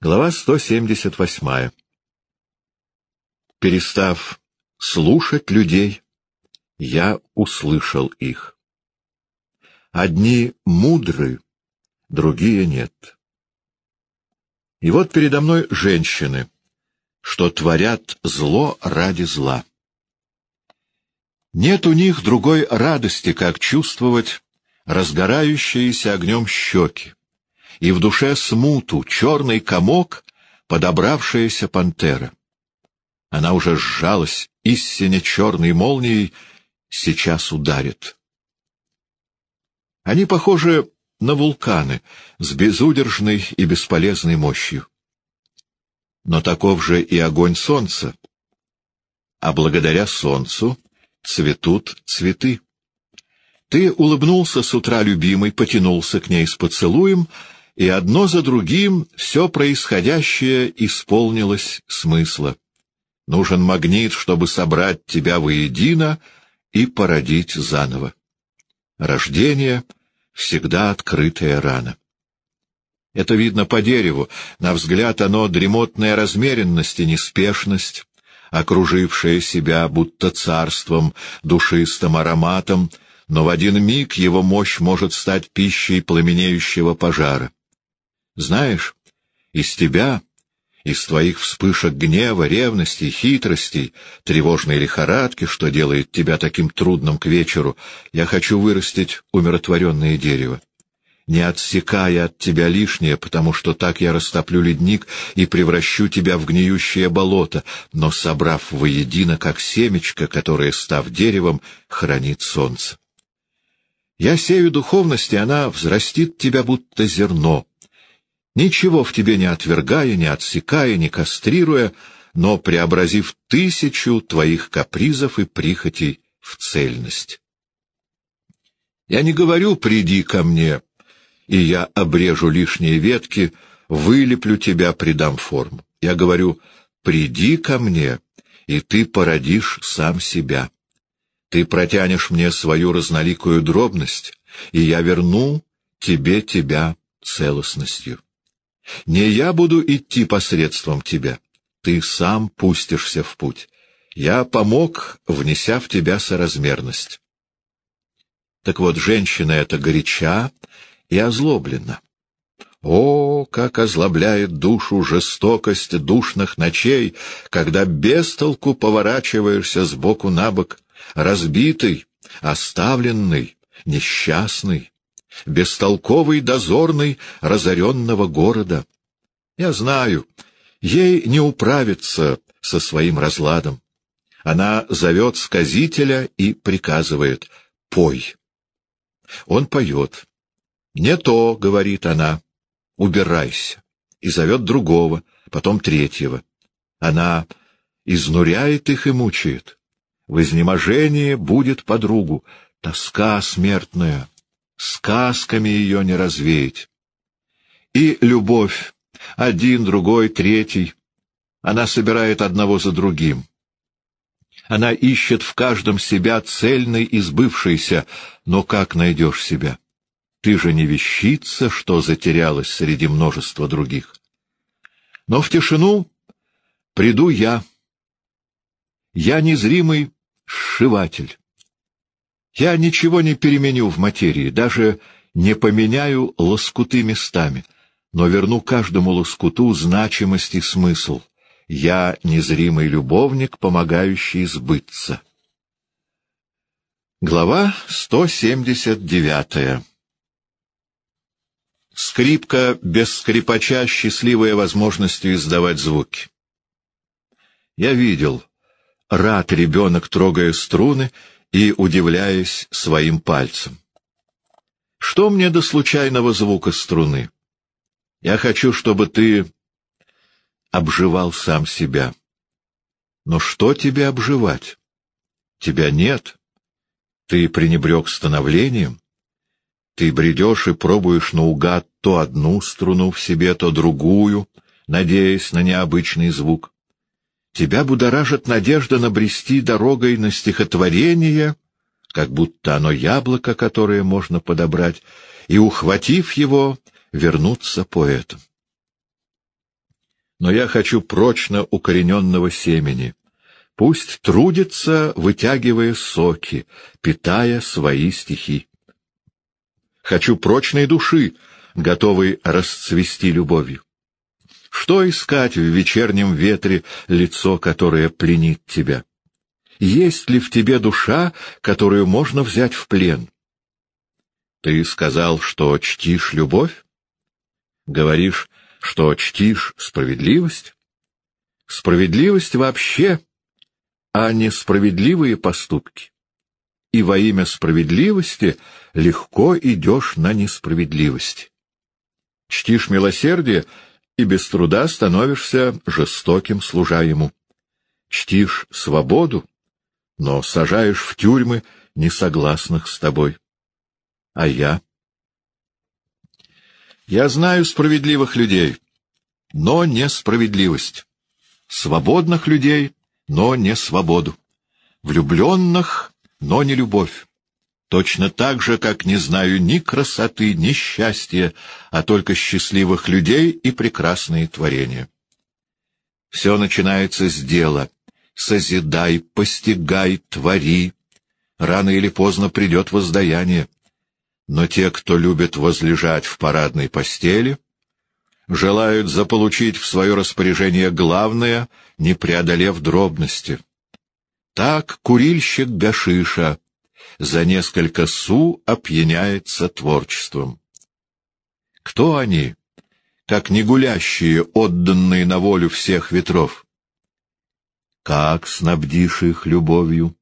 Глава 178. Перестав слушать людей, я услышал их. Одни мудры, другие нет. И вот передо мной женщины, что творят зло ради зла. Нет у них другой радости, как чувствовать разгорающиеся огнем щеки, и в душе смуту, черный комок, подобравшаяся пантера. Она уже сжалась истине черной молнией, сейчас ударит. Они похожи на вулканы с безудержной и бесполезной мощью. Но таков же и огонь солнца. А благодаря солнцу цветут цветы. Ты улыбнулся с утра, любимый, потянулся к ней с поцелуем, и одно за другим все происходящее исполнилось смысла. Нужен магнит, чтобы собрать тебя воедино и породить заново. Рождение — всегда открытая рана. Это видно по дереву, на взгляд оно дремотная размеренность и неспешность, окружившая себя будто царством, душистым ароматом, но в один миг его мощь может стать пищей пламенеющего пожара. Знаешь, из тебя, из твоих вспышек гнева, ревности, хитростей, тревожной лихорадки, что делает тебя таким трудным к вечеру, я хочу вырастить умиротворенное дерево не отсекая от тебя лишнее, потому что так я растоплю ледник и превращу тебя в гниющее болото, но собрав воедино, как семечко, которое, став деревом, хранит солнце. Я сею духовности, она взрастит тебя, будто зерно, ничего в тебе не отвергая, не отсекая, не кастрируя, но преобразив тысячу твоих капризов и прихотей в цельность. Я не говорю «приди ко мне», и я обрежу лишние ветки, вылеплю тебя, придам форму. Я говорю «приди ко мне», и ты породишь сам себя. Ты протянешь мне свою разноликую дробность, и я верну тебе тебя целостностью. Не я буду идти посредством тебя, ты сам пустишься в путь. Я помог, внеся в тебя соразмерность. Так вот, женщина эта горяча и озлоблена. О, как озлобляет душу жестокость душных ночей, когда без толку поворачиваешься сбоку на бок, разбитый, оставленный, несчастный бестолковый дозорный разоренного города. Я знаю, ей не управиться со своим разладом. Она зовет сказителя и приказывает «пой». Он поет. «Не то», — говорит она, — «убирайся». И зовет другого, потом третьего. Она изнуряет их и мучает. В изнеможении будет подругу. Тоска смертная, сказками ее не развеять. И любовь, один, другой, третий, она собирает одного за другим. Она ищет в каждом себя цельный и сбывшийся, но как найдешь себя? Ты же не вещица, что затерялась среди множества других. Но в тишину приду я. Я незримый сшиватель. Я ничего не переменю в материи, даже не поменяю лоскуты местами, но верну каждому лоскуту значимость и смысл. Я незримый любовник, помогающий сбыться. Глава 179 Скрипка без скрипача, счастливая возможностью издавать звуки. Я видел, рад ребенок, трогая струны, и удивляясь своим пальцем. Что мне до случайного звука струны? Я хочу, чтобы ты обживал сам себя. Но что тебе обживать? Тебя нет. Ты пренебрег становлением. Ты бредешь и пробуешь наугад то одну струну в себе, то другую, надеясь на необычный звук. Тебя будоражит надежда набрести дорогой на стихотворение, как будто оно яблоко, которое можно подобрать, и, ухватив его, вернуться поэтом. но я хочу прочно укорененного семени. Пусть трудится, вытягивая соки, питая свои стихи. Хочу прочной души, готовой расцвести любовью. Что искать в вечернем ветре лицо, которое пленит тебя? Есть ли в тебе душа, которую можно взять в плен? Ты сказал, что чтишь любовь? Говоришь, что чтишь справедливость? Справедливость вообще, а не справедливые поступки. И во имя справедливости легко идешь на несправедливость. Чтишь милосердие и без труда становишься жестоким, служа ему. Чтишь свободу, но сажаешь в тюрьмы несогласных с тобой. А я? Я знаю справедливых людей, но не справедливость. Свободных людей, но не свободу. Влюбленных, но не любовь. Точно так же, как не знаю ни красоты, ни счастья, а только счастливых людей и прекрасные творения. Все начинается с дела. Созидай, постигай, твори. Рано или поздно придет воздаяние. Но те, кто любит возлежать в парадной постели, желают заполучить в свое распоряжение главное, не преодолев дробности. Так курильщик гашиша за несколько су опьяняется творчеством. Кто они, как не гулящие, отданные на волю всех ветров? Как снабдишь их любовью?